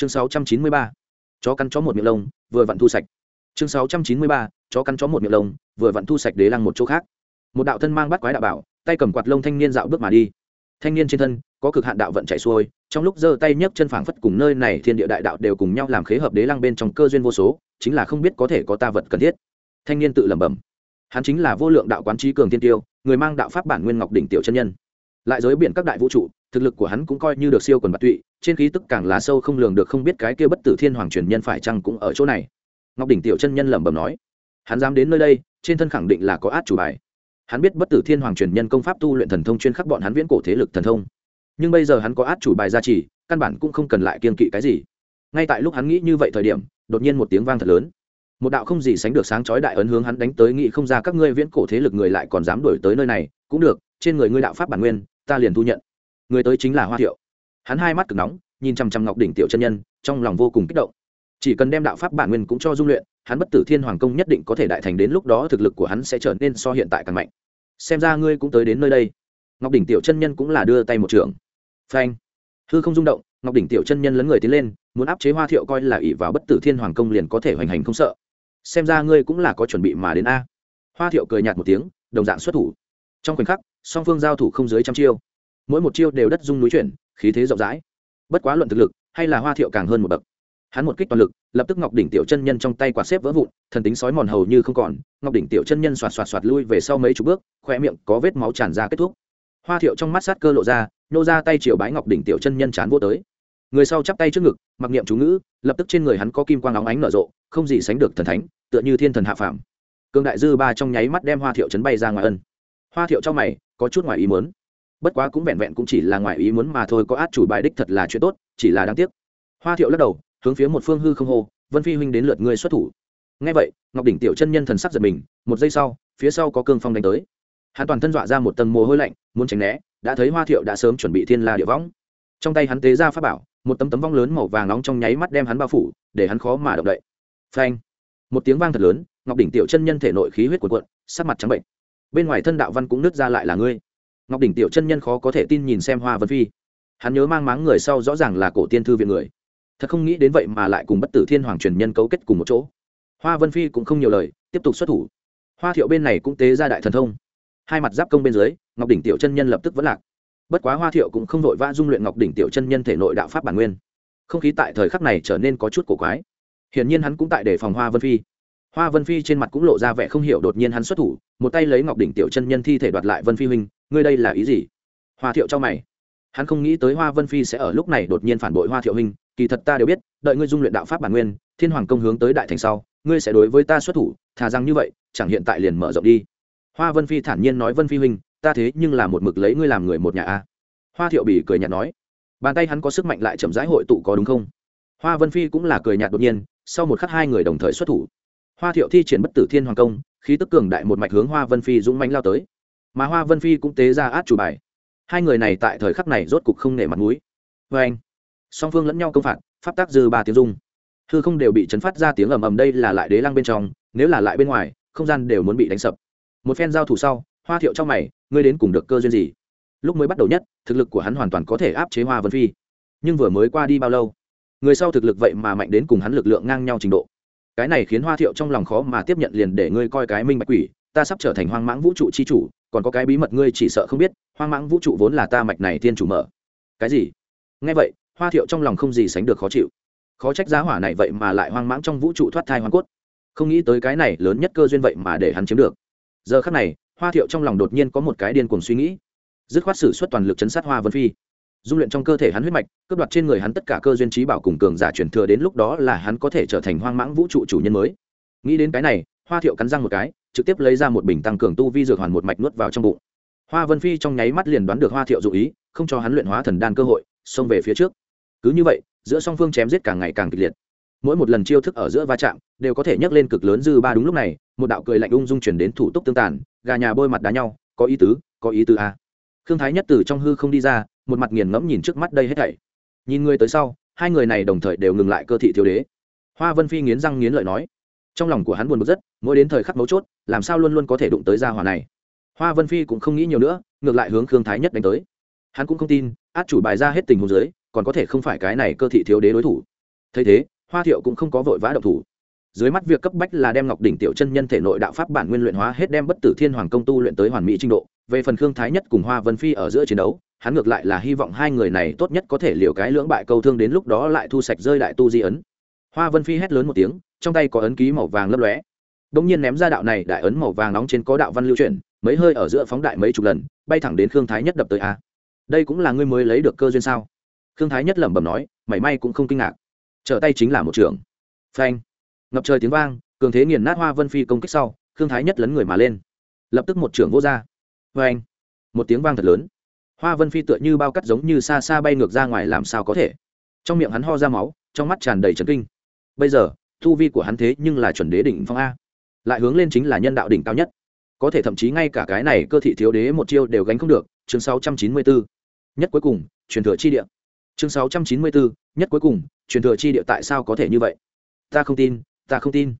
chương 693. chó cắn chó một miệng lông, vừa vặn thu sạch. Chương 693. chó cắn chó một miệng lông, vừa vặn thu sạch đế lăng một chỗ khác. Một đạo thân mang bắt quái đạo bảo, tay cầm quạt lông thanh niên dạo bước mà đi. Thanh niên trên thân, có cực hạn đạo vận chạy xuôi, trong lúc giơ tay nhấc chân phảng phất cùng nơi này thiên địa đại đạo đều cùng nhau làm khế hợp đế lăng bên trong cơ duyên vô số, chính là không biết có thể có ta vật cần thiết. Thanh niên tự lẩm bẩm. Hắn chính là vô lượng đạo quán trí cường tiên tiêu, người mang đạo pháp bản nguyên ngọc đỉnh tiểu chân nhân. Lại giới biển các đại vũ trụ, thực lực của hắn cũng coi như được siêu quần bạc tụy trên khí tức càng là sâu không lường được, không biết cái kia bất tử thiên hoàng truyền nhân phải chăng cũng ở chỗ này. Ngọc đỉnh tiểu chân nhân lẩm bẩm nói, hắn dám đến nơi đây, trên thân khẳng định là có át chủ bài. Hắn biết bất tử thiên hoàng truyền nhân công pháp tu luyện thần thông chuyên khắc bọn hắn viễn cổ thế lực thần thông. Nhưng bây giờ hắn có át chủ bài gia trì, căn bản cũng không cần lại kiên kỵ cái gì. Ngay tại lúc hắn nghĩ như vậy thời điểm, đột nhiên một tiếng vang thật lớn. Một đạo không gì sánh được sáng chói đại ấn hướng hắn đánh tới, nghĩ không ra các ngươi viễn cổ thế lực người lại còn dám đuổi tới nơi này. Cũng được, trên người ngươi đạo pháp bản nguyên, ta liền thu nhận. Người tới chính là hoa thiệu hắn hai mắt cực nóng, nhìn chằm chằm ngọc đỉnh tiểu chân nhân, trong lòng vô cùng kích động. Chỉ cần đem đạo pháp bản nguyên cũng cho dung luyện, hắn bất tử thiên hoàng công nhất định có thể đại thành đến lúc đó thực lực của hắn sẽ trở nên so hiện tại càng mạnh. Xem ra ngươi cũng tới đến nơi đây. Ngọc đỉnh tiểu chân nhân cũng là đưa tay một trường. Phanh. Hư không rung động, ngọc đỉnh tiểu chân nhân lấn người tiến lên, muốn áp chế hoa thiệu coi là ỷ vào bất tử thiên hoàng công liền có thể hoành hành không sợ. Xem ra ngươi cũng là có chuẩn bị mà đến a. Hoa thiệu cười nhạt một tiếng, đồng dạng xuất thủ. Trong khoảnh khắc, song phương giao thủ không dưới trăm chiêu. Mỗi một chiêu đều đất dung núi chuyển khí thế rộng rãi. Bất quá luận thực lực, hay là hoa thiệu càng hơn một bậc. Hắn một kích toàn lực, lập tức ngọc đỉnh tiểu chân nhân trong tay quạt xếp vỡ vụn, thần tính sói mòn hầu như không còn, ngọc đỉnh tiểu chân nhân xoạt xoạt xoạt lui về sau mấy chục bước khoe miệng có vết máu tràn ra kết thúc. Hoa thiệu trong mắt sát cơ lộ ra, nô ra tay triệu bái ngọc đỉnh tiểu chân nhân chán vô tới. Người sau chắp tay trước ngực, mặc niệm chú ngữ, lập tức trên người hắn có kim quang óng ánh nở rộ, không gì sánh được thần thánh, tựa như thiên thần hạ phàm. Cương đại dư ba trong nháy mắt đem hoa thiệu chấn bay ra ngoài ân. Hoa thiệu trong mày, có chút ngoài ý muốn bất quá cũng vẹn vẹn cũng chỉ là ngoài ý muốn mà thôi, có át chủ bài đích thật là chuyện tốt, chỉ là đáng tiếc. Hoa thiệu lắc đầu, hướng phía một phương hư không hô, vân phi huynh đến lượt ngươi xuất thủ. Ngay vậy, ngọc đỉnh tiểu chân nhân thần sắc giật mình, một giây sau, phía sau có cương phong đánh tới. Hắn toàn thân dọa ra một tầng mồ hôi lạnh, muốn tránh né, đã thấy hoa thiệu đã sớm chuẩn bị thiên la địa võng. Trong tay hắn tế ra pháp bảo, một tấm tấm vong lớn màu vàng nóng trong nháy mắt đem hắn bao phủ, để hắn khó mà động đậy. Phanh! Một tiếng vang thật lớn, ngọc đỉnh tiểu chân nhân thể nội khí huyết cuộn cuộn, sắc mặt trắng bệnh. Bên ngoài thân đạo văn cũng nứt ra lại là ngươi ngọc đỉnh tiểu chân nhân khó có thể tin nhìn xem hoa vân phi. Hắn nhớ mang máng người sau rõ ràng là cổ tiên thư viện người. Thật không nghĩ đến vậy mà lại cùng bất tử thiên hoàng truyền nhân cấu kết cùng một chỗ. Hoa vân phi cũng không nhiều lời, tiếp tục xuất thủ. Hoa thiệu bên này cũng tế ra đại thần thông. Hai mặt giáp công bên dưới, ngọc đỉnh tiểu chân nhân lập tức vẫn lạc. Bất quá hoa thiệu cũng không vội vã dung luyện ngọc đỉnh tiểu chân nhân thể nội đạo pháp bản nguyên. Không khí tại thời khắc này trở nên có chút cổ quái. Hiển nhiên hắn cũng tại để phòng hoa vân phi hoa vân phi trên mặt cũng lộ ra vẻ không hiểu đột nhiên hắn xuất thủ, một tay lấy ngọc đỉnh tiểu chân nhân thi thể đoạt lại vân phi huynh, ngươi đây là ý gì? Hoa thiệu cho mày. Hắn không nghĩ tới hoa vân phi sẽ ở lúc này đột nhiên phản bội hoa thiệu huynh, kỳ thật ta đều biết, đợi ngươi dung luyện đạo pháp bản nguyên, thiên hoàng công hướng tới đại thành sau, ngươi sẽ đối với ta xuất thủ, thà rằng như vậy, chẳng hiện tại liền mở rộng đi. Hoa vân phi thản nhiên nói vân phi huynh, ta thế nhưng là một mực lấy ngươi làm người một nhà a. Hoa thiệu bỉ cười nhạt nói. Bàn tay hắn có sức mạnh lại chậm rãi hội tụ có đúng không? Hoa vân phi cũng là cười nhạt đột nhiên, sau một khắc hai người đồng thời xuất thủ hoa thiệu thi triển bất tử thiên hoàng công, khí tức cường đại một mạch hướng hoa vân phi dũng mánh lao tới. Mà hoa vân phi cũng tế ra át chủ bài. Hai người này tại thời khắc này rốt cục không nể mặt mũi. Vê anh, song phương lẫn nhau công phạt, pháp tác dư ba tiếng dung hư không đều bị chấn phát ra tiếng ầm ầm đây là lại đế lăng bên trong, nếu là lại bên ngoài, không gian đều muốn bị đánh sập. Một phen giao thủ sau, hoa thiệu trong mày, ngươi đến cùng được cơ duyên gì? Lúc mới bắt đầu nhất, thực lực của hắn hoàn toàn có thể áp chế hoa vân phi. Nhưng vừa mới qua đi bao lâu? Người sau thực lực vậy mà mạnh đến cùng hắn lực lượng ngang nhau trình độ cái này khiến hoa thiệu trong lòng khó mà tiếp nhận liền để ngươi coi cái minh bạch quỷ, ta sắp trở thành hoang mãng vũ trụ chi chủ, còn có cái bí mật ngươi chỉ sợ không biết, hoang mãng vũ trụ vốn là ta mạch này thiên chủ mở. Cái gì? Nghe vậy, hoa thiệu trong lòng không gì sánh được khó chịu. Khó trách giá hỏa này vậy mà lại hoang mãng trong vũ trụ thoát thai hoang cốt. Không nghĩ tới cái này lớn nhất cơ duyên vậy mà để hắn chiếm được. Giờ khắc này, hoa thiệu trong lòng đột nhiên có một cái điên cuồng suy nghĩ. Dứt khoát xử suất toàn lực chấn sát hoa vân phi dung luyện trong cơ thể hắn huyết mạch, cướp đoạt trên người hắn tất cả cơ duyên trí bảo cùng cường giả truyền thừa đến lúc đó là hắn có thể trở thành hoang mãng vũ trụ chủ nhân mới. Nghĩ đến cái này, hoa thiệu cắn răng một cái, trực tiếp lấy ra một bình tăng cường tu vi dược hoàn một mạch nuốt vào trong bụng. Hoa vân phi trong nháy mắt liền đoán được hoa thiệu dụ ý, không cho hắn luyện hóa thần đan cơ hội, xông về phía trước. Cứ như vậy, giữa song phương chém giết càng ngày càng kịch liệt. Mỗi một lần chiêu thức ở giữa va chạm, đều có thể nhấc lên cực lớn dư ba đúng lúc này, một đạo cười lạnh ung dung chuyển đến thủ túc tương tàn, gà nhà bôi mặt đá nhau, có ý tứ, có ý tứ a. À. khương thái nhất từ trong hư không đi ra một mặt nghiền ngẫm nhìn trước mắt đây hết thảy. Nhìn người tới sau, hai người này đồng thời đều ngừng lại cơ thị thiếu đế. Hoa vân phi nghiến răng nghiến lợi nói, trong lòng của hắn buồn bực rất, mỗi đến thời khắc mấu chốt, làm sao luôn luôn có thể đụng tới gia hỏa này. Hoa vân phi cũng không nghĩ nhiều nữa, ngược lại hướng khương thái nhất đánh tới. Hắn cũng không tin, át chủ bài ra hết tình hồ dưới, còn có thể không phải cái này cơ thị thiếu đế đối thủ. Thấy thế, hoa thiệu cũng không có vội vã động thủ. Dưới mắt việc cấp bách là đem ngọc đỉnh tiểu chân nhân thể nội đạo pháp bản nguyên luyện hóa hết, đem bất tử thiên hoàng công tu luyện tới hoàn mỹ trình độ. Về phần khương thái nhất cùng hoa vân phi ở giữa chiến đấu hắn ngược lại là hy vọng hai người này tốt nhất có thể liều cái lưỡng bại câu thương đến lúc đó lại thu sạch rơi đại tu di ấn. Hoa vân phi hét lớn một tiếng, trong tay có ấn ký màu vàng lấp lóe. Đống nhiên ném ra đạo này, đại ấn màu vàng nóng trên có đạo văn lưu chuyển, mấy hơi ở giữa phóng đại mấy chục lần, bay thẳng đến khương thái nhất đập tới a. Đây cũng là ngươi mới lấy được cơ duyên sao? Khương thái nhất lẩm bẩm nói, mảy may cũng không kinh ngạc. Trở tay chính là một trường. Phanh. Ngập trời tiếng vang, cường thế nghiền nát hoa vân phi công kích sau, khương thái nhất lấn người mà lên. Lập tức một trưởng vô ra. phanh. Một tiếng vang thật lớn hoa vân phi tựa như bao cắt giống như xa xa bay ngược ra ngoài làm sao có thể? Trong miệng hắn ho ra máu trong mắt tràn đầy trấn kinh. Bây giờ thu vi của hắn thế nhưng là chuẩn đế đỉnh phong a. Lại hướng lên chính là nhân đạo đỉnh cao nhất. Có thể thậm chí ngay cả cái này cơ thị thiếu đế một chiêu đều gánh không được. Chương 694. nhất cuối cùng truyền thừa chi địa. Chương 694, nhất cuối cùng truyền thừa chi địa tại sao có thể như vậy? Ta không tin ta không tin.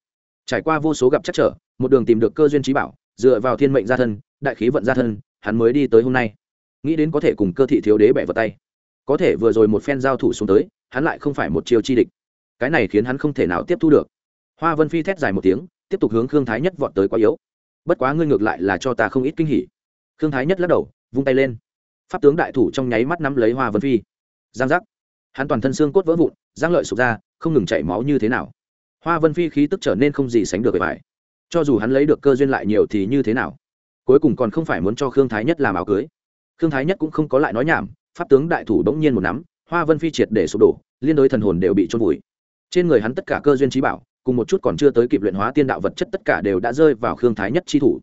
Trải qua vô số gặp chắc trở một đường tìm được cơ duyên trí bảo dựa vào thiên mệnh gia thân đại khí vận gia thân hắn mới đi tới hôm nay nghĩ đến có thể cùng cơ thị thiếu đế bẻ vào tay. Có thể vừa rồi một phen giao thủ xuống tới, hắn lại không phải một chiêu chi địch. Cái này khiến hắn không thể nào tiếp thu được. Hoa vân phi thét dài một tiếng, tiếp tục hướng khương thái nhất vọt tới quá yếu. Bất quá ngươi ngược lại là cho ta không ít kinh hỉ. Khương thái nhất lắc đầu, vung tay lên. Pháp tướng đại thủ trong nháy mắt nắm lấy hoa vân phi. Giang giác. Hắn toàn thân xương cốt vỡ vụn, giang lợi sụp ra, không ngừng chảy máu như thế nào. Hoa vân phi khí tức trở nên không gì sánh được bề bài cho dù hắn lấy được cơ duyên lại nhiều thì như thế nào? Cuối cùng còn không phải muốn cho khương thái nhất làm áo cưới khương thái nhất cũng không có lại nói nhảm, pháp tướng đại thủ đống nhiên một nắm, hoa vân phi triệt để sụp đổ, liên đối thần hồn đều bị trôn vùi. Trên người hắn tất cả cơ duyên trí bảo, cùng một chút còn chưa tới kịp luyện hóa tiên đạo vật chất tất cả đều đã rơi vào khương thái nhất chi thủ.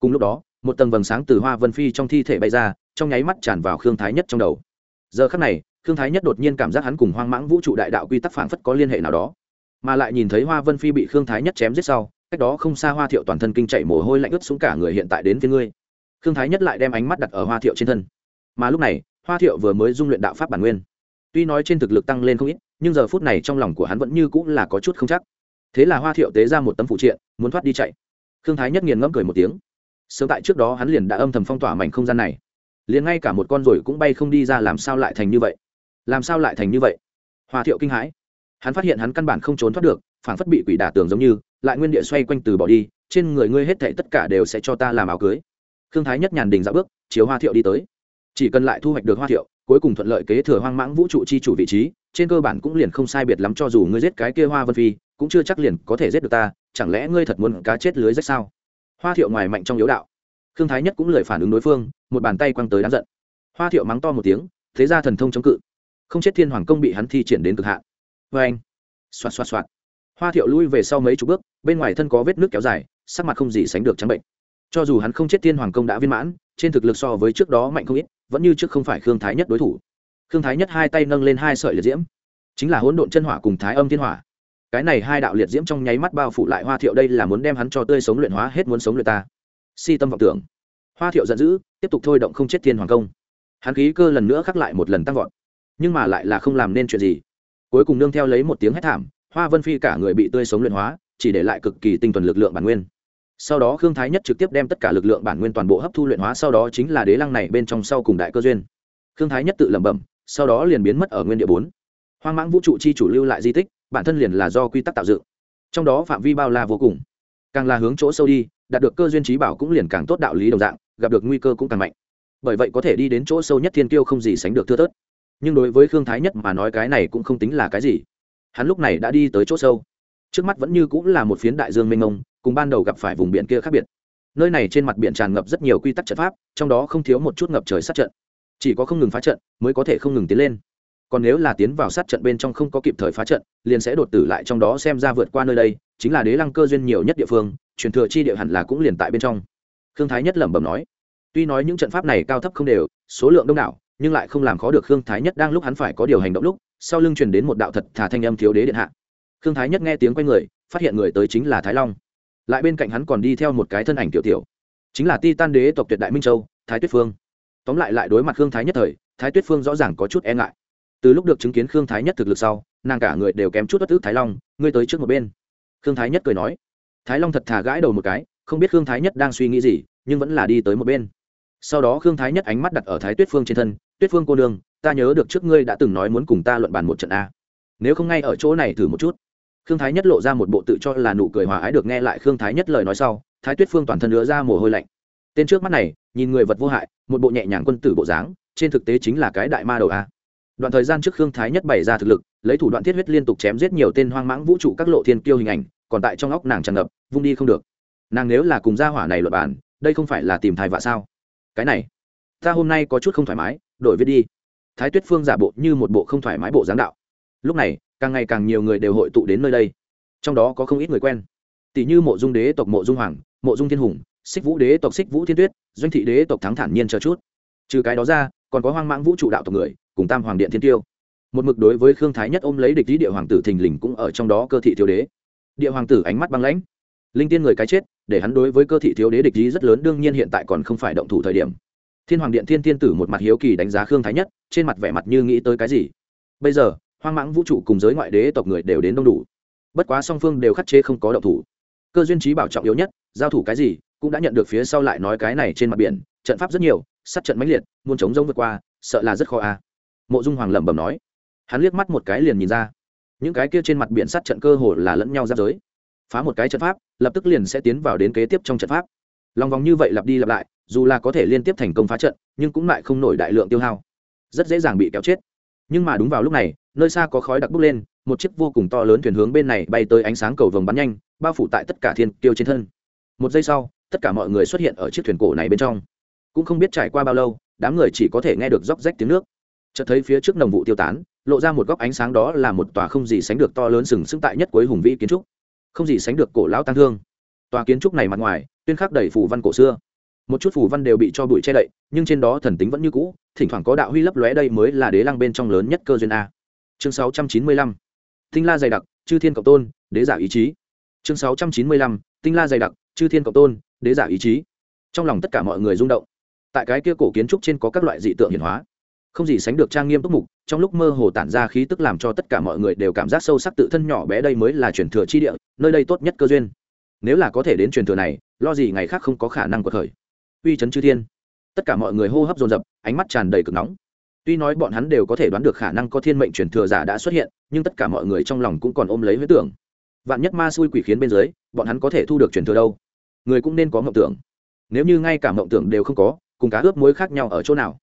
Cùng lúc đó, một tầng vầng sáng từ hoa vân phi trong thi thể bay ra, trong nháy mắt tràn vào khương thái nhất trong đầu. Giờ khắc này, khương thái nhất đột nhiên cảm giác hắn cùng hoang mãng vũ trụ đại đạo quy tắc phản phất có liên hệ nào đó. Mà lại nhìn thấy hoa vân phi bị khương thái nhất chém giết sau, cách đó không xa hoa thiệu toàn thân kinh chạy mồ hôi lạnh ướt xuống cả người hiện tại đến với ngươi khương thái nhất lại đem ánh mắt đặt ở hoa thiệu trên thân. Mà lúc này, hoa thiệu vừa mới dung luyện đạo pháp bản nguyên. Tuy nói trên thực lực tăng lên không ít, nhưng giờ phút này trong lòng của hắn vẫn như cũng là có chút không chắc. Thế là hoa thiệu tế ra một tấm phụ triện, muốn thoát đi chạy. Khương thái nhất nghiền ngẫm cười một tiếng. Sớm tại trước đó hắn liền đã âm thầm phong tỏa mảnh không gian này. Liền ngay cả một con rồi cũng bay không đi ra làm sao lại thành như vậy? Làm sao lại thành như vậy? Hoa thiệu kinh hãi. Hắn phát hiện hắn căn bản không trốn thoát được phản phất bị quỷ đả tường giống như, lại nguyên địa xoay quanh từ bỏ đi, trên người ngươi hết thảy tất cả đều sẽ cho ta làm áo cưới khương thái nhất nhàn đình dạo bước, chiếu hoa thiệu đi tới. Chỉ cần lại thu hoạch được hoa thiệu, cuối cùng thuận lợi kế thừa hoang mãng vũ trụ chi chủ vị trí, trên cơ bản cũng liền không sai biệt lắm cho dù ngươi giết cái kia hoa vân phi, cũng chưa chắc liền có thể giết được ta, chẳng lẽ ngươi thật muốn cá chết lưới rách sao? Hoa thiệu ngoài mạnh trong yếu đạo. Khương thái nhất cũng lời phản ứng đối phương, một bàn tay quăng tới đáng giận. Hoa thiệu mắng to một tiếng, thế ra thần thông chống cự. Không chết thiên hoàng công bị hắn thi triển đến cực hạn. Vê anh. Xoạt xoạt xoạt. Hoa thiệu lui về sau mấy chục bước, bên ngoài thân có vết nước kéo dài, sắc mặt không gì sánh được trắng bệnh cho dù hắn không chết tiên hoàng công đã viên mãn, trên thực lực so với trước đó mạnh không ít, vẫn như trước không phải khương thái nhất đối thủ. Khương thái nhất hai tay nâng lên hai sợi liệt diễm, chính là hỗn độn chân hỏa cùng thái âm thiên hỏa. Cái này hai đạo liệt diễm trong nháy mắt bao phủ lại hoa thiệu, đây là muốn đem hắn cho tươi sống luyện hóa hết muốn sống luyện ta. Si tâm vọng tưởng. Hoa thiệu giận dữ, tiếp tục thôi động không chết thiên hoàng công. Hắn khí cơ lần nữa khắc lại một lần tăng vọt, nhưng mà lại là không làm nên chuyện gì. Cuối cùng nương theo lấy một tiếng hét thảm, hoa vân phi cả người bị tươi sống luyện hóa, chỉ để lại cực kỳ tinh thuần lực lượng bản nguyên sau đó khương thái nhất trực tiếp đem tất cả lực lượng bản nguyên toàn bộ hấp thu luyện hóa, sau đó chính là đế lăng này bên trong sau cùng đại cơ duyên. Khương thái nhất tự lẩm bẩm, sau đó liền biến mất ở nguyên địa bốn. Hoang mãng vũ trụ chi chủ lưu lại di tích, bản thân liền là do quy tắc tạo dựng. Trong đó phạm vi bao la vô cùng. Càng là hướng chỗ sâu đi, đạt được cơ duyên trí bảo cũng liền càng tốt đạo lý đồng dạng, gặp được nguy cơ cũng càng mạnh. Bởi vậy có thể đi đến chỗ sâu nhất thiên tiêu không gì sánh được thưa thớt. Nhưng đối với khương thái nhất mà nói cái này cũng không tính là cái gì. Hắn lúc này đã đi tới chỗ sâu. Trước mắt vẫn như cũng là một phiến đại dương mênh mông cùng ban đầu gặp phải vùng biển kia khác biệt. Nơi này trên mặt biển tràn ngập rất nhiều quy tắc trận pháp, trong đó không thiếu một chút ngập trời sát trận. Chỉ có không ngừng phá trận mới có thể không ngừng tiến lên. Còn nếu là tiến vào sát trận bên trong không có kịp thời phá trận, liền sẽ đột tử lại trong đó xem ra vượt qua nơi đây, chính là đế lăng cơ duyên nhiều nhất địa phương, truyền thừa chi địa hẳn là cũng liền tại bên trong. Khương thái nhất lẩm bẩm nói. Tuy nói những trận pháp này cao thấp không đều, số lượng đông đảo, nhưng lại không làm khó được khương thái nhất đang lúc hắn phải có điều hành động lúc, sau lưng truyền đến một đạo thật thà thanh âm thiếu đế điện hạ. Khương thái nhất nghe tiếng quay người, phát hiện người tới chính là thái long lại bên cạnh hắn còn đi theo một cái thân ảnh tiểu tiểu, chính là ti tan đế tộc tuyệt đại minh châu, thái tuyết phương. Tóm lại lại đối mặt khương thái nhất thời, thái tuyết phương rõ ràng có chút e ngại. Từ lúc được chứng kiến khương thái nhất thực lực sau, nàng cả người đều kém chút bất ức thái long, ngươi tới trước một bên. Khương thái nhất cười nói. Thái long thật thà gãi đầu một cái, không biết khương thái nhất đang suy nghĩ gì, nhưng vẫn là đi tới một bên. Sau đó khương thái nhất ánh mắt đặt ở thái tuyết phương trên thân, tuyết phương cô nương, ta nhớ được trước ngươi đã từng nói muốn cùng ta luận bàn một trận a. Nếu không ngay ở chỗ này thử một chút khương thái nhất lộ ra một bộ tự cho là nụ cười hòa ái được nghe lại khương thái nhất lời nói sau, thái tuyết phương toàn thân nữa ra mồ hôi lạnh. Tên trước mắt này, nhìn người vật vô hại, một bộ nhẹ nhàng quân tử bộ dáng, trên thực tế chính là cái đại ma đầu a. Đoạn thời gian trước khương thái nhất bày ra thực lực, lấy thủ đoạn thiết huyết liên tục chém giết nhiều tên hoang mãng vũ trụ các lộ thiên kiêu hình ảnh, còn tại trong óc nàng tràn ngập, vung đi không được. Nàng nếu là cùng gia hỏa này luật bản đây không phải là tìm thai vạ sao? Cái này, ta hôm nay có chút không thoải mái, đổi viết đi. Thái tuyết phương giả bộ như một bộ không thoải mái bộ dáng đạo lúc này, càng ngày càng nhiều người đều hội tụ đến nơi đây. Trong đó có không ít người quen. Tỷ như mộ dung đế tộc mộ dung hoàng, mộ dung thiên hùng, xích vũ đế tộc xích vũ thiên tuyết, doanh thị đế tộc thắng thản nhiên chờ chút. Trừ cái đó ra, còn có hoang mãng vũ trụ đạo tộc người, cùng tam hoàng điện thiên tiêu. Một mực đối với khương thái nhất ôm lấy địch lý địa hoàng tử thình lình cũng ở trong đó cơ thị thiếu đế. Địa hoàng tử ánh mắt băng lãnh. Linh tiên người cái chết, để hắn đối với cơ thị thiếu đế địch lý rất lớn, đương nhiên hiện tại còn không phải động thủ thời điểm. Thiên hoàng điện thiên tiên tử một mặt hiếu kỳ đánh giá khương thái nhất, trên mặt vẻ mặt như nghĩ tới cái gì. Bây giờ hoang mãng vũ trụ cùng giới ngoại đế tộc người đều đến đông đủ. Bất quá song phương đều khắc chế không có động thủ. Cơ duyên trí bảo trọng yếu nhất, giao thủ cái gì, cũng đã nhận được phía sau lại nói cái này trên mặt biển, trận pháp rất nhiều, sát trận mãnh liệt, muốn chống rông vượt qua, sợ là rất khó a. Mộ dung hoàng lẩm bẩm nói. Hắn liếc mắt một cái liền nhìn ra. Những cái kia trên mặt biển sát trận cơ hồ là lẫn nhau giáp giới. Phá một cái trận pháp, lập tức liền sẽ tiến vào đến kế tiếp trong trận pháp. Lòng vòng như vậy lặp đi lặp lại, dù là có thể liên tiếp thành công phá trận, nhưng cũng lại không nổi đại lượng tiêu hao. Rất dễ dàng bị kéo chết nhưng mà đúng vào lúc này, nơi xa có khói đặc bốc lên, một chiếc vô cùng to lớn thuyền hướng bên này bay tới ánh sáng cầu vồng bắn nhanh, bao phủ tại tất cả thiên tiêu trên thân. Một giây sau, tất cả mọi người xuất hiện ở chiếc thuyền cổ này bên trong. Cũng không biết trải qua bao lâu, đám người chỉ có thể nghe được róc rách tiếng nước. Chợt thấy phía trước nồng vụ tiêu tán, lộ ra một góc ánh sáng đó là một tòa không gì sánh được to lớn sừng sững tại nhất cuối hùng vĩ kiến trúc. Không gì sánh được cổ lão tăng thương. Tòa kiến trúc này mặt ngoài, tuyên khắc đầy phù văn cổ xưa. Một chút phù văn đều bị cho bụi che đậy, nhưng trên đó thần tính vẫn như cũ thỉnh thoảng có đạo huy lấp lóe đây mới là đế lăng bên trong lớn nhất cơ duyên a. Chương 695. tinh la dày đặc, chư thiên cộng tôn, đế giả ý chí. Chương 695. tinh la dày đặc, chư thiên cộng tôn, đế giả ý chí. Trong lòng tất cả mọi người rung động. Tại cái kia cổ kiến trúc trên có các loại dị tượng hiển hóa. Không gì sánh được trang nghiêm túc mục, trong lúc mơ hồ tản ra khí tức làm cho tất cả mọi người đều cảm giác sâu sắc tự thân nhỏ bé đây mới là truyền thừa chi địa, nơi đây tốt nhất cơ duyên. Nếu là có thể đến truyền thừa này, lo gì ngày khác không có khả năng của khởi. Uy chấn chư thiên tất cả mọi người hô hấp dồn dập, ánh mắt tràn đầy cực nóng. Tuy nói bọn hắn đều có thể đoán được khả năng có thiên mệnh truyền thừa giả đã xuất hiện, nhưng tất cả mọi người trong lòng cũng còn ôm lấy huyết tưởng. Vạn nhất ma xui quỷ khiến bên dưới, bọn hắn có thể thu được truyền thừa đâu? Người cũng nên có mộng tưởng. Nếu như ngay cả mộng tưởng đều không có, cùng cá ướp muối khác nhau ở chỗ nào?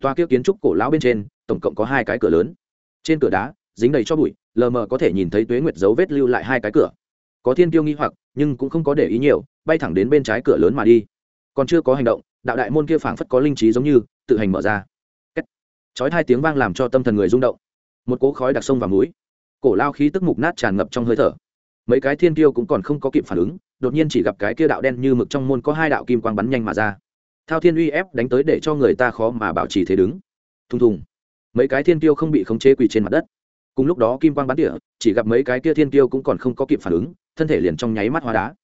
Toa kia kiến trúc cổ lão bên trên, tổng cộng có hai cái cửa lớn. Trên cửa đá, dính đầy cho bụi, lờ mờ có thể nhìn thấy tuế nguyệt dấu vết lưu lại hai cái cửa. Có thiên tiêu nghi hoặc, nhưng cũng không có để ý nhiều, bay thẳng đến bên trái cửa lớn mà đi. Còn chưa có hành động đạo đại môn kia phảng phất có linh trí giống như, tự hành mở ra. Kết. chói hai tiếng vang làm cho tâm thần người rung động. Một cỗ khói đặc sông vào mũi. Cổ lao khí tức mục nát tràn ngập trong hơi thở. Mấy cái thiên tiêu cũng còn không có kịp phản ứng, đột nhiên chỉ gặp cái kia đạo đen như mực trong môn có hai đạo kim quang bắn nhanh mà ra. Thao thiên uy ép đánh tới để cho người ta khó mà bảo trì thế đứng. Thùng thùng. Mấy cái thiên tiêu không bị khống chế quỳ trên mặt đất. Cùng lúc đó kim quang bắn tỉa, chỉ gặp mấy cái kia thiên tiêu cũng còn không có kịp phản ứng, thân thể liền trong nháy mắt hóa đá.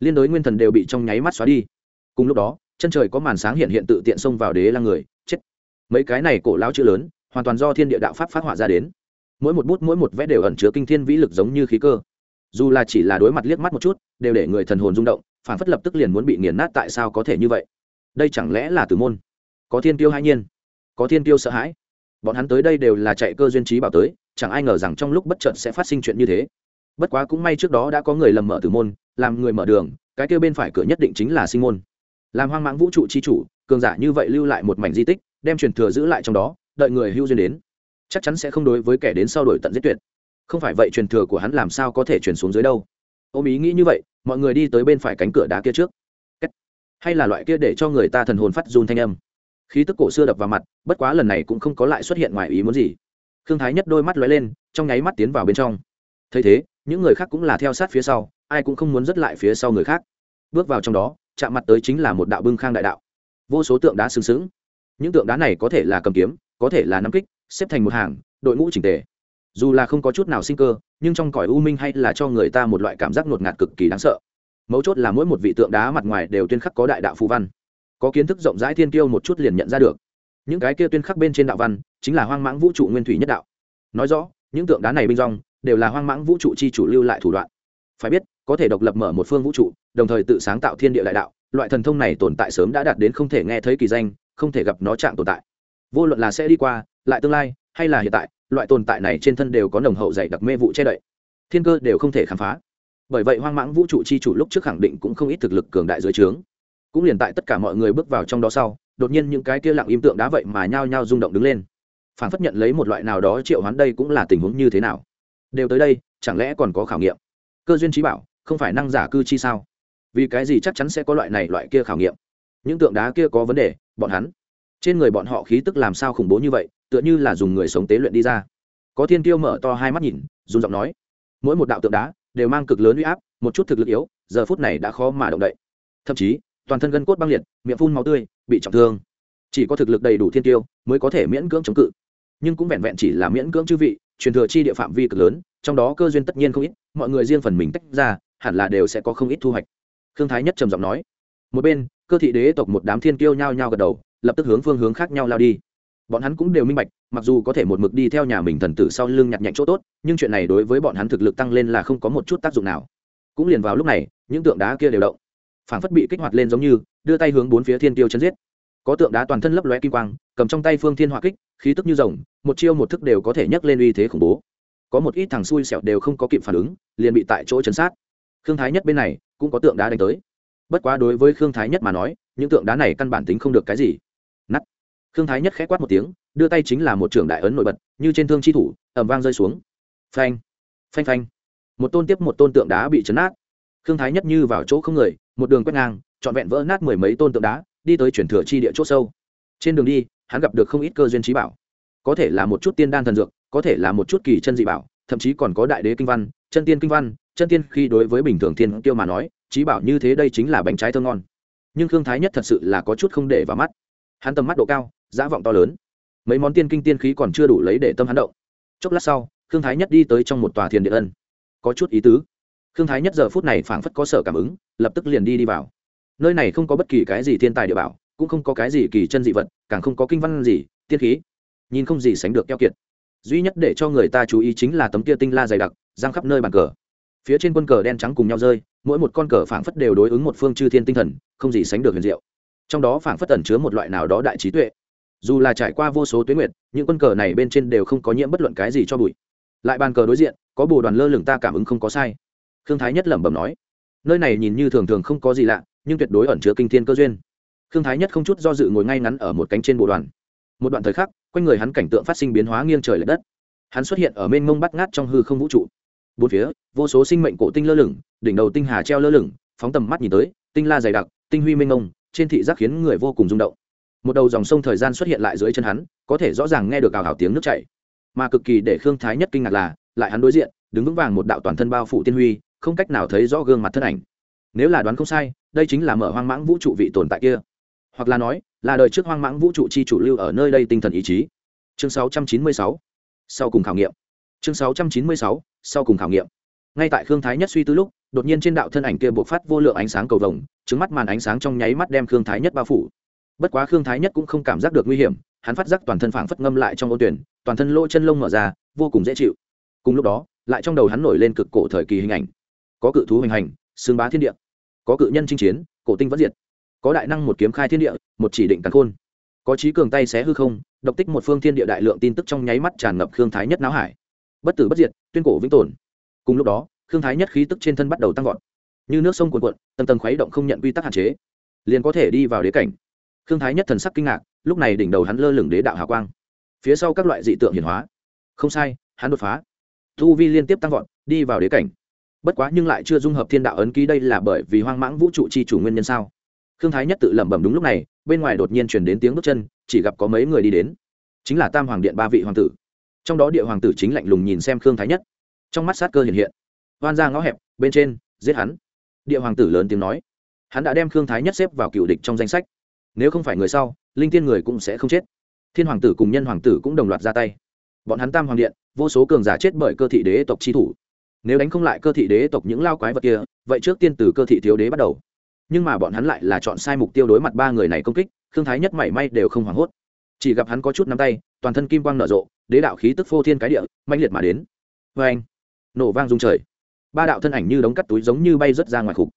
Liên đối nguyên thần đều bị trong nháy mắt xóa đi. Cùng lúc đó chân trời có màn sáng hiện hiện tự tiện xông vào đế lăng người, chết. Mấy cái này cổ lão chữ lớn, hoàn toàn do thiên địa đạo pháp phát họa ra đến. Mỗi một bút, mỗi một vẽ đều ẩn chứa kinh thiên vĩ lực giống như khí cơ. Dù là chỉ là đối mặt liếc mắt một chút, đều để người thần hồn rung động, phản phất lập tức liền muốn bị nghiền nát tại sao có thể như vậy? Đây chẳng lẽ là tử môn? Có thiên tiêu hai nhiên, có thiên tiêu sợ hãi. Bọn hắn tới đây đều là chạy cơ duyên trí bảo tới, chẳng ai ngờ rằng trong lúc bất chợt sẽ phát sinh chuyện như thế. Bất quá cũng may trước đó đã có người lầm mở tử môn, làm người mở đường, cái kêu bên phải cửa nhất định chính là sinh môn làm hoang mãng vũ trụ chi chủ, cường giả như vậy lưu lại một mảnh di tích, đem truyền thừa giữ lại trong đó, đợi người hưu duyên đến. Chắc chắn sẽ không đối với kẻ đến sau đổi tận giết tuyệt. Không phải vậy truyền thừa của hắn làm sao có thể truyền xuống dưới đâu. Ôm ý nghĩ như vậy, mọi người đi tới bên phải cánh cửa đá kia trước. Hay là loại kia để cho người ta thần hồn phát run thanh âm. Khí tức cổ xưa đập vào mặt, bất quá lần này cũng không có lại xuất hiện ngoài ý muốn gì. Khương thái nhất đôi mắt lóe lên, trong nháy mắt tiến vào bên trong. Thấy thế, những người khác cũng là theo sát phía sau, ai cũng không muốn dứt lại phía sau người khác. Bước vào trong đó chạm mặt tới chính là một đạo bưng khang đại đạo. Vô số tượng đá sừng sững. Những tượng đá này có thể là cầm kiếm, có thể là nắm kích, xếp thành một hàng, đội ngũ chỉnh tề. Dù là không có chút nào sinh cơ, nhưng trong cõi u minh hay là cho người ta một loại cảm giác ngột ngạt cực kỳ đáng sợ. Mấu chốt là mỗi một vị tượng đá mặt ngoài đều tuyên khắc có đại đạo phù văn. Có kiến thức rộng rãi thiên kiêu một chút liền nhận ra được. Những cái kia tuyên khắc bên trên đạo văn, chính là hoang mãng vũ trụ nguyên thủy nhất đạo. Nói rõ, những tượng đá này binh rong đều là hoang mãng vũ trụ chi chủ lưu lại thủ đoạn. Phải biết có thể độc lập mở một phương vũ trụ, đồng thời tự sáng tạo thiên địa đại đạo, loại thần thông này tồn tại sớm đã đạt đến không thể nghe thấy kỳ danh, không thể gặp nó trạng tồn tại. Vô luận là sẽ đi qua, lại tương lai, hay là hiện tại, loại tồn tại này trên thân đều có nồng hậu dày đặc mê vụ che đậy. Thiên cơ đều không thể khám phá. Bởi vậy hoang mãng vũ trụ chi chủ lúc trước khẳng định cũng không ít thực lực cường đại dưới trướng. Cũng liền tại tất cả mọi người bước vào trong đó sau, đột nhiên những cái kia lặng im tượng đá vậy mà nhao nhao rung động đứng lên. Phản phất nhận lấy một loại nào đó triệu hoán đây cũng là tình huống như thế nào. Đều tới đây, chẳng lẽ còn có khảo nghiệm? Cơ duyên trí bảo không phải năng giả cư chi sao? Vì cái gì chắc chắn sẽ có loại này loại kia khảo nghiệm? Những tượng đá kia có vấn đề, bọn hắn. Trên người bọn họ khí tức làm sao khủng bố như vậy, tựa như là dùng người sống tế luyện đi ra. Có thiên tiêu mở to hai mắt nhìn dùng giọng nói, mỗi một đạo tượng đá đều mang cực lớn uy áp, một chút thực lực yếu, giờ phút này đã khó mà động đậy. Thậm chí, toàn thân gân cốt băng liệt, miệng phun máu tươi, bị trọng thương. Chỉ có thực lực đầy đủ thiên tiêu mới có thể miễn cưỡng chống cự. Nhưng cũng vẹn vẹn chỉ là miễn cưỡng chư vị, truyền thừa chi địa phạm vi cực lớn, trong đó cơ duyên tất nhiên không ít, mọi người riêng phần mình tách ra hẳn là đều sẽ có không ít thu hoạch. Khương thái nhất trầm giọng nói, một bên, cơ thị đế tộc một đám thiên kiêu nhao nhao gật đầu, lập tức hướng phương hướng khác nhau lao đi. Bọn hắn cũng đều minh bạch, mặc dù có thể một mực đi theo nhà mình thần tử sau lưng nhặt nhạnh chỗ tốt, nhưng chuyện này đối với bọn hắn thực lực tăng lên là không có một chút tác dụng nào. Cũng liền vào lúc này, những tượng đá kia đều động. Phảng phất bị kích hoạt lên giống như, đưa tay hướng bốn phía thiên tiêu chấn giết. Có tượng đá toàn thân lấp lóe kim quang, cầm trong tay phương thiên hỏa kích, khí tức như rồng, một chiêu một thức đều có thể nhấc lên uy thế khủng bố. Có một ít thằng xui xẻo đều không có kịp phản ứng, liền bị tại chỗ chấn sát khương thái nhất bên này cũng có tượng đá đánh tới. Bất quá đối với khương thái nhất mà nói, những tượng đá này căn bản tính không được cái gì. Nắt khương thái nhất khẽ quát một tiếng, đưa tay chính là một trưởng đại ấn nổi bật, như trên thương chi thủ ẩm vang rơi xuống. Phanh. Phanh phanh. Một tôn tiếp một tôn tượng đá bị chấn nát. Khương thái nhất như vào chỗ không người, một đường quét ngang, trọn vẹn vỡ nát mười mấy tôn tượng đá, đi tới chuyển thừa chi địa c h ỗ sâu. Trên đường đi, hắn gặp được không ít cơ duyên trí bảo. Có thể là một chút tiên đan thần dược, có thể là một chút kỳ chân dị bảo, thậm chí còn có đại đế kinh văn, chân tiên kinh văn chân tiên khi đối với bình thường thiên tiêu mà nói trí bảo như thế đây chính là bánh trái thơ ngon. Nhưng khương thái nhất thật sự là có chút không để vào mắt. Hắn tầm mắt độ cao giá vọng to lớn. Mấy món tiên kinh tiên khí còn chưa đủ lấy để tâm hắn động. Chốc lát sau, khương thái nhất đi tới trong một tòa thiền điện ân. Có chút ý tứ. Khương thái nhất giờ phút này phảng phất có sở cảm ứng, lập tức liền đi đi vào. Nơi này không có bất kỳ cái gì thiên tài địa bảo, cũng không có cái gì kỳ chân dị vật, càng không có kinh văn gì, tiên khí. Nhìn không gì sánh được keo kiệt. Duy nhất để cho người ta chú ý chính là tấm kia tinh la dày đặc, giang khắp nơi bàn cờ phía trên quân cờ đen trắng cùng nhau rơi, mỗi một con cờ phảng phất đều đối ứng một phương chư thiên tinh thần, không gì sánh được huyền diệu. Trong đó phảng phất ẩn chứa một loại nào đó đại trí tuệ. Dù là trải qua vô số tuyến nguyệt, những quân cờ này bên trên đều không có nhiễm bất luận cái gì cho bụi. Lại bàn cờ đối diện, có bồ đoàn lơ lửng ta cảm ứng không có sai. Khương thái nhất lẩm bẩm nói, nơi này nhìn như thường thường không có gì lạ, nhưng tuyệt đối ẩn chứa kinh thiên cơ duyên. Khương thái nhất không chút do dự ngồi ngay ngắn ở một cánh trên bộ đoàn. Một đoạn thời khắc, quanh người hắn cảnh tượng phát sinh biến hóa nghiêng trời l ệ đất. Hắn xuất hiện ở mênh mông bắt ngát trong hư không vũ trụ bốn phía, vô số sinh mệnh cổ tinh lơ lửng, đỉnh đầu tinh hà treo lơ lửng, phóng tầm mắt nhìn tới, tinh la dày đặc, tinh huy mênh mông, trên thị giác khiến người vô cùng rung động. Một đầu dòng sông thời gian xuất hiện lại dưới chân hắn, có thể rõ ràng nghe được ảo ảo tiếng nước chảy. Mà cực kỳ để khương thái nhất kinh ngạc là, lại hắn đối diện, đứng vững vàng một đạo toàn thân bao phủ tiên huy, không cách nào thấy rõ gương mặt thân ảnh. Nếu là đoán không sai, đây chính là mở hoang mãng vũ trụ vị tồn tại kia. Hoặc là nói, là đời trước hoang mãng vũ trụ chi chủ lưu ở nơi đây tinh thần ý chí. Chương 696 sau cùng khảo nghiệm. Chương 696 sau cùng khảo nghiệm. Ngay tại khương thái nhất suy tư lúc, đột nhiên trên đạo thân ảnh kia bộc phát vô lượng ánh sáng cầu vồng, trứng mắt màn ánh sáng trong nháy mắt đem khương thái nhất bao phủ. Bất quá khương thái nhất cũng không cảm giác được nguy hiểm, hắn phát giác toàn thân phảng phất ngâm lại trong ô tuyển, toàn thân lỗ chân lông mở ra, vô cùng dễ chịu. Cùng lúc đó, lại trong đầu hắn nổi lên cực cổ thời kỳ hình ảnh. Có cự thú hình hành, xương bá thiên địa. Có cự nhân chinh chiến, cổ tinh vẫn diệt. Có đại năng một kiếm khai thiên địa, một chỉ định cắn khôn. Có trí cường tay xé hư không, độc tích một phương thiên địa đại lượng tin tức trong nháy mắt tràn ngập khương thái nhất não hải bất tử bất diệt, tuyên cổ vĩnh tồn. Cùng lúc đó, khương thái nhất khí tức trên thân bắt đầu tăng vọt. Như nước sông cuồn cuộn, tầng tầng khuấy động không nhận quy tắc hạn chế, liền có thể đi vào đế cảnh. Khương thái nhất thần sắc kinh ngạc, lúc này đỉnh đầu hắn lơ lửng đế đạo hào quang. Phía sau các loại dị tượng hiển hóa. Không sai, hắn đột phá. Thu vi liên tiếp tăng vọt, đi vào đế cảnh. Bất quá nhưng lại chưa dung hợp thiên đạo ấn ký, đây là bởi vì hoang mãng vũ trụ chi chủ nguyên nhân sao? Khương thái nhất tự lẩm bẩm đúng lúc này, bên ngoài đột nhiên chuyển đến tiếng bước chân, chỉ gặp có mấy người đi đến. Chính là tam hoàng điện ba vị hoàng tử trong đó địa hoàng tử chính lạnh lùng nhìn xem khương thái nhất. Trong mắt sát cơ hiện hiện. Hoan ra ngõ hẹp, bên trên, giết hắn. Địa hoàng tử lớn tiếng nói. Hắn đã đem khương thái nhất xếp vào cựu địch trong danh sách. Nếu không phải người sau, linh tiên người cũng sẽ không chết. Thiên hoàng tử cùng nhân hoàng tử cũng đồng loạt ra tay. Bọn hắn tam hoàng điện, vô số cường giả chết bởi cơ thị đế tộc chi thủ. Nếu đánh không lại cơ thị đế tộc những lao quái vật kia, vậy trước tiên từ cơ thị thiếu đế bắt đầu. Nhưng mà bọn hắn lại là chọn sai mục tiêu đối mặt ba người này công kích thương thái nhất mảy may đều không hoảng hốt. Chỉ gặp hắn có chút nắm tay toàn thân kim quang nở rộ, đế đạo khí tức phô thiên cái địa, mãnh liệt mà đến. Vê anh, nổ vang rung trời. Ba đạo thân ảnh như đống cắt túi giống như bay rớt ra ngoài khục.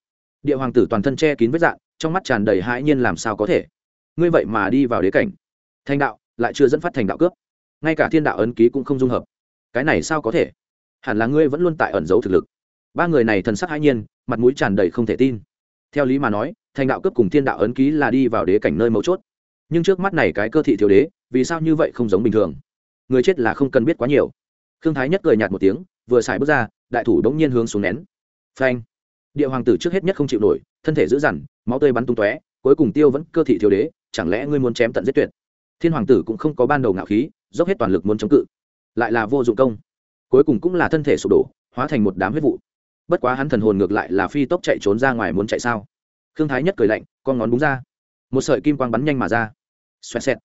Địa hoàng tử toàn thân che kín vết dạng, trong mắt tràn đầy hãi nhiên làm sao có thể. Ngươi vậy mà đi vào đế cảnh. Thành đạo, lại chưa dẫn phát thành đạo cướp. Ngay cả thiên đạo ấn ký cũng không dung hợp. Cái này sao có thể? Hẳn là ngươi vẫn luôn tại ẩn giấu thực lực. Ba người này thần sắc hãi nhiên, mặt mũi tràn đầy không thể tin. Theo lý mà nói, thành đạo cướp cùng thiên đạo ấn ký là đi vào đế cảnh nơi mấu chốt nhưng trước mắt này cái cơ thị thiếu đế, vì sao như vậy không giống bình thường? Người chết là không cần biết quá nhiều. Khương thái nhất cười nhạt một tiếng, vừa xài bước ra, đại thủ đống nhiên hướng xuống nén. Phanh! Địa hoàng tử trước hết nhất không chịu nổi, thân thể dữ dằn, máu tươi bắn tung tóe, cuối cùng tiêu vẫn cơ thị thiếu đế, chẳng lẽ ngươi muốn chém tận giết tuyệt? Thiên hoàng tử cũng không có ban đầu ngạo khí, dốc hết toàn lực muốn chống cự. Lại là vô dụng công. Cuối cùng cũng là thân thể sụp đổ, hóa thành một đám huyết vụ. Bất quá hắn thần hồn ngược lại là phi tốc chạy trốn ra ngoài muốn chạy sao? Khương thái nhất cười lạnh, con ngón búng ra. Một sợi kim quang bắn nhanh mà ra xoẹt xẹt.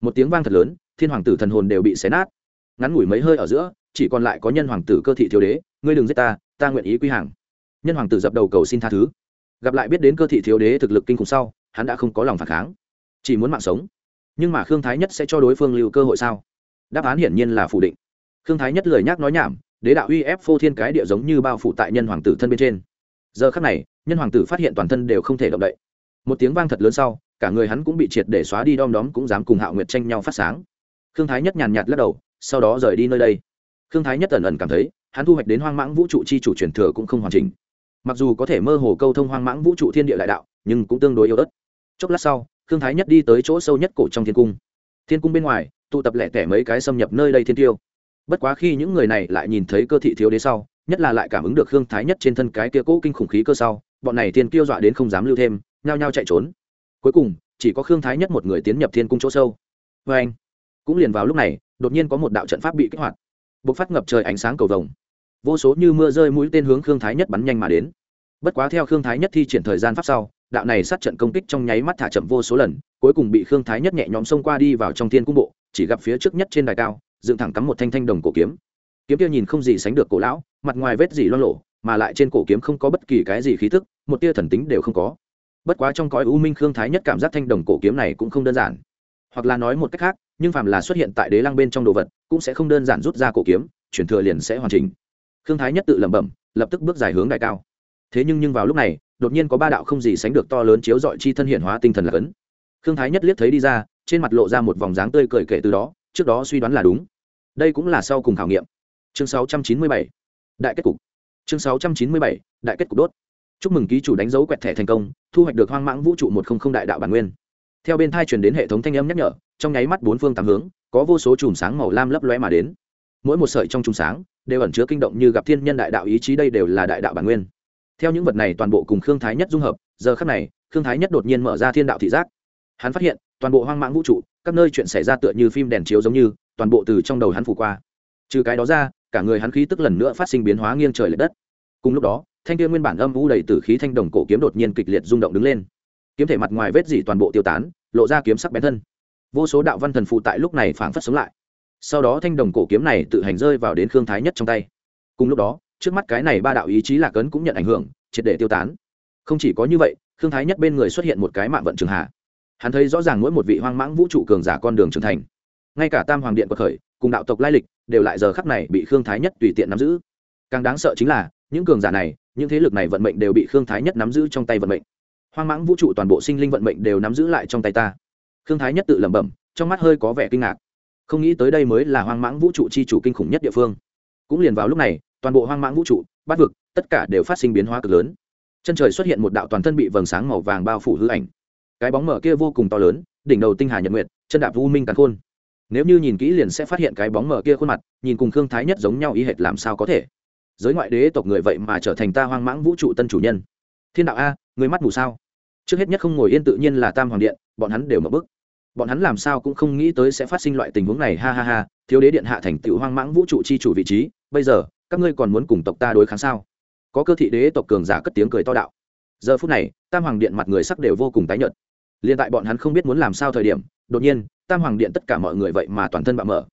Một tiếng vang thật lớn, thiên hoàng tử thần hồn đều bị xé nát. Ngắn ngủi mấy hơi ở giữa, chỉ còn lại có nhân hoàng tử cơ thị thiếu đế, ngươi đừng giết ta ta nguyện ý quy hàng. Nhân hoàng tử dập đầu cầu xin tha thứ. Gặp lại biết đến cơ thị thiếu đế thực lực kinh khủng sau, hắn đã không có lòng phản kháng, chỉ muốn mạng sống. Nhưng mà khương thái nhất sẽ cho đối phương lưu cơ hội sao? Đáp án hiển nhiên là phủ định. Khương thái nhất lời nhắc nói nhảm, đế đạo uy ép phô thiên cái địa giống như bao phủ tại nhân hoàng tử thân bên trên. Giờ khắc này, nhân hoàng tử phát hiện toàn thân đều không thể động đậy một tiếng vang thật lớn sau, cả người hắn cũng bị triệt để xóa đi, đom đóm cũng dám cùng hạo nguyệt tranh nhau phát sáng. Khương thái nhất nhàn nhạt lắc đầu, sau đó rời đi nơi đây. Khương thái nhất ẩn ẩn cảm thấy, hắn thu hoạch đến hoang mãng vũ trụ chi chủ truyền thừa cũng không hoàn chỉnh. Mặc dù có thể mơ hồ câu thông hoang mãng vũ trụ thiên địa đại đạo, nhưng cũng tương đối yếu ớt. Chốc lát sau, khương thái nhất đi tới chỗ sâu nhất cổ trong thiên cung. Thiên cung bên ngoài, tụ tập lẻ tẻ mấy cái xâm nhập nơi đây thiên tiêu. Bất quá khi những người này lại nhìn thấy cơ thị thiếu đế sau, nhất là lại cảm ứng được khương thái nhất trên thân cái kia cỗ kinh khủng khí cơ sau, bọn này thiên kiêu dọa đến không dám lưu thêm nhao nhao chạy trốn. Cuối cùng, chỉ có khương thái nhất một người tiến nhập thiên cung chỗ sâu. Vê anh, cũng liền vào lúc này, đột nhiên có một đạo trận pháp bị kích hoạt. Bộc phát ngập trời ánh sáng cầu vồng. Vô số như mưa rơi mũi tên hướng khương thái nhất bắn nhanh mà đến. Bất quá theo khương thái nhất thi triển thời gian pháp sau, đạo này sát trận công kích trong nháy mắt thả chậm vô số lần, cuối cùng bị khương thái nhất nhẹ nhõm xông qua đi vào trong thiên cung bộ, chỉ gặp phía trước nhất trên đài cao, dựng thẳng cắm một thanh thanh đồng cổ kiếm. Kiếm kia nhìn không gì sánh được cổ lão, mặt ngoài vết gì loang lộ, mà lại trên cổ kiếm không có bất kỳ cái gì khí thức một tia thần tính đều không có bất quá trong cõi u minh khương thái nhất cảm giác thanh đồng cổ kiếm này cũng không đơn giản. Hoặc là nói một cách khác, nhưng phàm là xuất hiện tại đế lăng bên trong đồ vật, cũng sẽ không đơn giản rút ra cổ kiếm chuyển thừa liền sẽ hoàn chỉnh. Khương thái nhất tự lẩm bẩm, lập tức bước dài hướng đại cao. Thế nhưng nhưng vào lúc này, đột nhiên có ba đạo không gì sánh được to lớn chiếu dọi chi thân hiện hóa tinh thần là cấn. Khương thái nhất liếc thấy đi ra, trên mặt lộ ra một vòng dáng tươi cười kể từ đó, trước đó suy đoán là đúng. Đây cũng là sau cùng khảo nghiệm. Chương 697 đại kết cục. Chương 697 đại kết cục đốt chúc mừng ký chủ đánh dấu quẹt thẻ thành công, thu hoạch được hoang mãng vũ trụ một không không đại đạo bản nguyên. Theo bên thai truyền đến hệ thống thanh âm nhắc nhở, trong nháy mắt bốn phương tám hướng, có vô số chùm sáng màu lam lấp lóe mà đến. Mỗi một sợi trong chùm sáng đều ẩn chứa kinh động như gặp thiên nhân đại đạo ý chí đây đều là đại đạo bản nguyên. Theo những vật này toàn bộ cùng khương thái nhất dung hợp, giờ khắc này, khương thái nhất đột nhiên mở ra thiên đạo thị giác. Hắn phát hiện, toàn bộ hoang mãng vũ trụ, các nơi chuyện xảy ra tựa như phim đèn chiếu giống như, toàn bộ từ trong đầu hắn phủ qua. Trừ cái đó ra, cả người hắn khí tức lần nữa phát sinh biến hóa nghiêng trời l ệ đất. Cùng lúc đó thanh kia nguyên bản âm u đầy tử khí thanh đồng cổ kiếm đột nhiên kịch liệt rung động đứng lên. Kiếm thể mặt ngoài vết dỉ toàn bộ tiêu tán, lộ ra kiếm sắc bén thân. Vô số đạo văn thần phụ tại lúc này phảng phất sống lại. Sau đó thanh đồng cổ kiếm này tự hành rơi vào đến khương thái nhất trong tay. Cùng lúc đó, trước mắt cái này ba đạo ý chí lạc ấn cũng nhận ảnh hưởng, triệt để tiêu tán. Không chỉ có như vậy, khương thái nhất bên người xuất hiện một cái mạng vận trường hạ. Hắn thấy rõ ràng mỗi một vị hoang mãng vũ trụ cường giả con đường trưởng thành. Ngay cả tam hoàng điện quật khởi, cùng đạo tộc lai lịch, đều lại giờ khắc này bị khương thái nhất tùy tiện nắm giữ. Càng đáng sợ chính là những cường giả này, những thế lực này vận mệnh đều bị khương thái nhất nắm giữ trong tay vận mệnh. Hoang mãng vũ trụ toàn bộ sinh linh vận mệnh đều nắm giữ lại trong tay ta. Khương thái nhất tự lẩm bẩm, trong mắt hơi có vẻ kinh ngạc. Không nghĩ tới đây mới là hoang mãng vũ trụ chi chủ kinh khủng nhất địa phương. Cũng liền vào lúc này, toàn bộ hoang mãng vũ trụ, bát vực, tất cả đều phát sinh biến hóa cực lớn. Chân trời xuất hiện một đạo toàn thân bị vầng sáng màu vàng bao phủ hư ảnh. Cái bóng mở kia vô cùng to lớn, đỉnh đầu tinh hà nhật nguyệt, chân đạp u minh càn khôn. Nếu như nhìn kỹ liền sẽ phát hiện cái bóng mở kia khuôn mặt, nhìn cùng khương thái nhất giống nhau y hệt làm sao có thể giới ngoại đế tộc người vậy mà trở thành ta hoang mãng vũ trụ tân chủ nhân. Thiên đạo a, người mắt mù sao? Trước hết nhất không ngồi yên tự nhiên là tam hoàng điện, bọn hắn đều mở bức. Bọn hắn làm sao cũng không nghĩ tới sẽ phát sinh loại tình huống này, ha ha ha, thiếu đế điện hạ thành tựu hoang mãng vũ trụ chi chủ vị trí, bây giờ, các ngươi còn muốn cùng tộc ta đối kháng sao? Có cơ thị đế tộc cường giả cất tiếng cười to đạo. Giờ phút này, tam hoàng điện mặt người sắc đều vô cùng tái nhợt. Liền tại bọn hắn không biết muốn làm sao thời điểm, đột nhiên, tam hoàng điện tất cả mọi người vậy mà toàn thân bạo mở.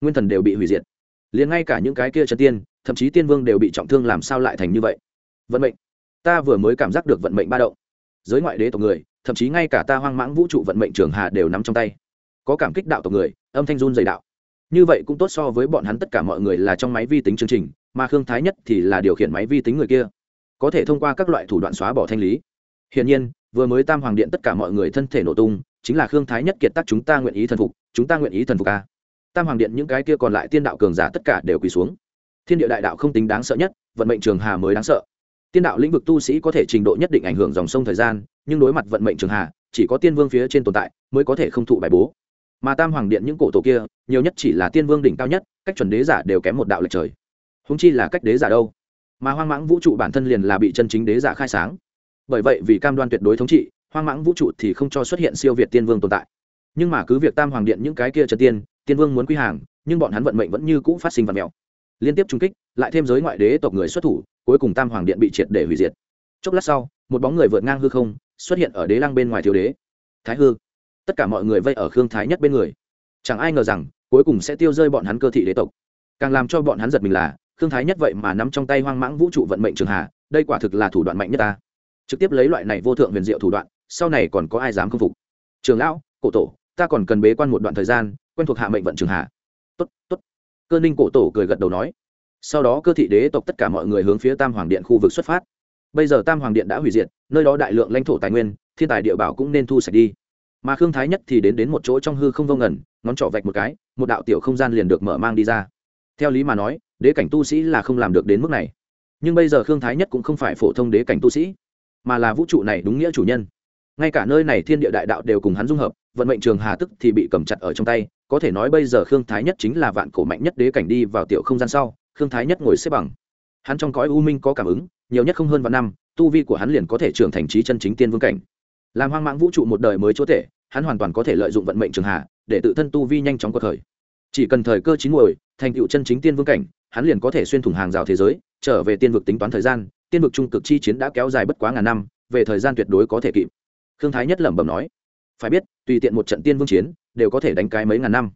Nguyên thần đều bị hủy diệt. Liền ngay cả những cái kia chân tiên thậm chí tiên vương đều bị trọng thương làm sao lại thành như vậy? Vận mệnh. Ta vừa mới cảm giác được vận mệnh ba động. Giới ngoại đế tộc người, thậm chí ngay cả ta hoang mãng vũ trụ vận mệnh trường hà đều nắm trong tay. Có cảm kích đạo tộc người, âm thanh run dày đạo. Như vậy cũng tốt so với bọn hắn tất cả mọi người là trong máy vi tính chương trình, mà khương thái nhất thì là điều khiển máy vi tính người kia. Có thể thông qua các loại thủ đoạn xóa bỏ thanh lý. Hiển nhiên, vừa mới tam hoàng điện tất cả mọi người thân thể nổ tung, chính là khương thái nhất kiệt tác chúng ta nguyện ý thần phục, chúng ta nguyện ý thần phục a tam hoàng điện những cái kia còn lại tiên đạo cường giả tất cả đều quỳ xuống thiên địa đại đạo không tính đáng sợ nhất, vận mệnh trường hà mới đáng sợ. Tiên đạo lĩnh vực tu sĩ có thể trình độ nhất định ảnh hưởng dòng sông thời gian, nhưng đối mặt vận mệnh trường hà, chỉ có tiên vương phía trên tồn tại mới có thể không thụ bài bố. Mà tam hoàng điện những cổ tổ kia, nhiều nhất chỉ là tiên vương đỉnh cao nhất, cách chuẩn đế giả đều kém một đạo lệch trời. Húng chi là cách đế giả đâu? Mà hoang mãng vũ trụ bản thân liền là bị chân chính đế giả khai sáng. Bởi vậy vì cam đoan tuyệt đối thống trị, hoang mãng vũ trụ thì không cho xuất hiện siêu việt tiên vương tồn tại. Nhưng mà cứ việc tam hoàng điện những cái kia trần tiên tiên vương muốn quy hàng, nhưng bọn hắn vận mệnh vẫn như cũ phát sinh vật mèo liên tiếp trung kích, lại thêm giới ngoại đế tộc người xuất thủ, cuối cùng tam hoàng điện bị triệt để hủy diệt. Chốc lát sau, một bóng người vượt ngang hư không, xuất hiện ở đế lăng bên ngoài thiếu đế. Thái hư. Tất cả mọi người vây ở khương thái nhất bên người. Chẳng ai ngờ rằng, cuối cùng sẽ tiêu rơi bọn hắn cơ thị đế tộc. Càng làm cho bọn hắn giật mình là, khương thái nhất vậy mà nắm trong tay hoang mãng vũ trụ vận mệnh trường hà, đây quả thực là thủ đoạn mạnh nhất ta. Trực tiếp lấy loại này vô thượng huyền diệu thủ đoạn, sau này còn có ai dám khâm phục? Trường lão, cổ tổ, ta còn cần bế quan một đoạn thời gian, quen thuộc hạ mệnh vận trường hà. Tốt tốt cơ ninh cổ tổ cười gật đầu nói, sau đó cơ thị đế tộc tất cả mọi người hướng phía tam hoàng điện khu vực xuất phát. Bây giờ tam hoàng điện đã hủy diệt, nơi đó đại lượng lãnh thổ tài nguyên, thiên tài địa bảo cũng nên thu sạch đi. Mà khương thái nhất thì đến đến một chỗ trong hư không vô ngẩn ngón trỏ vạch một cái, một đạo tiểu không gian liền được mở mang đi ra. Theo lý mà nói, đế cảnh tu sĩ là không làm được đến mức này. Nhưng bây giờ khương thái nhất cũng không phải phổ thông đế cảnh tu sĩ, mà là vũ trụ này đúng nghĩa chủ nhân ngay cả nơi này thiên địa đại đạo đều cùng hắn dung hợp, vận mệnh trường hà tức thì bị cầm chặt ở trong tay, có thể nói bây giờ khương thái nhất chính là vạn cổ mạnh nhất đế cảnh đi vào tiểu không gian sau, khương thái nhất ngồi xếp bằng. Hắn trong cõi u minh có cảm ứng, nhiều nhất không hơn vạn năm, tu vi của hắn liền có thể trưởng thành trí chân chính tiên vương cảnh. Làm hoang mãng vũ trụ một đời mới chúa thể hắn hoàn toàn có thể lợi dụng vận mệnh trường hạ để tự thân tu vi nhanh chóng có thời. Chỉ cần thời cơ chín muồi, thành tựu chân chính tiên vương cảnh, hắn liền có thể xuyên thủng hàng rào thế giới, trở về tiên vực tính toán thời gian, tiên vực trung cực chi chiến đã kéo dài bất quá ngàn năm, về thời gian tuyệt đối có thể kịp khương thái nhất lẩm bẩm nói, phải biết, tùy tiện một trận tiên vương chiến, đều có thể đánh cái mấy ngàn năm.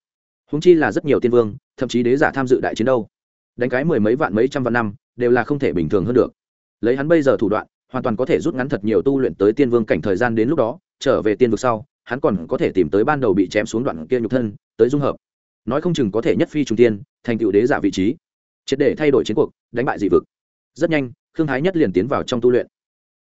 Húng chi là rất nhiều tiên vương, thậm chí đế giả tham dự đại chiến đâu. Đánh cái mười mấy vạn mấy trăm vạn năm, đều là không thể bình thường hơn được. Lấy hắn bây giờ thủ đoạn, hoàn toàn có thể rút ngắn thật nhiều tu luyện tới tiên vương cảnh thời gian đến lúc đó, trở về tiên vực sau, hắn còn có thể tìm tới ban đầu bị chém xuống đoạn kia nhục thân, tới dung hợp. Nói không chừng có thể nhất phi trung tiên, thành tựu đế giả vị trí. Triệt để thay đổi chiến cuộc, đánh bại dị vực. Rất nhanh, khương thái nhất liền tiến vào trong tu luyện.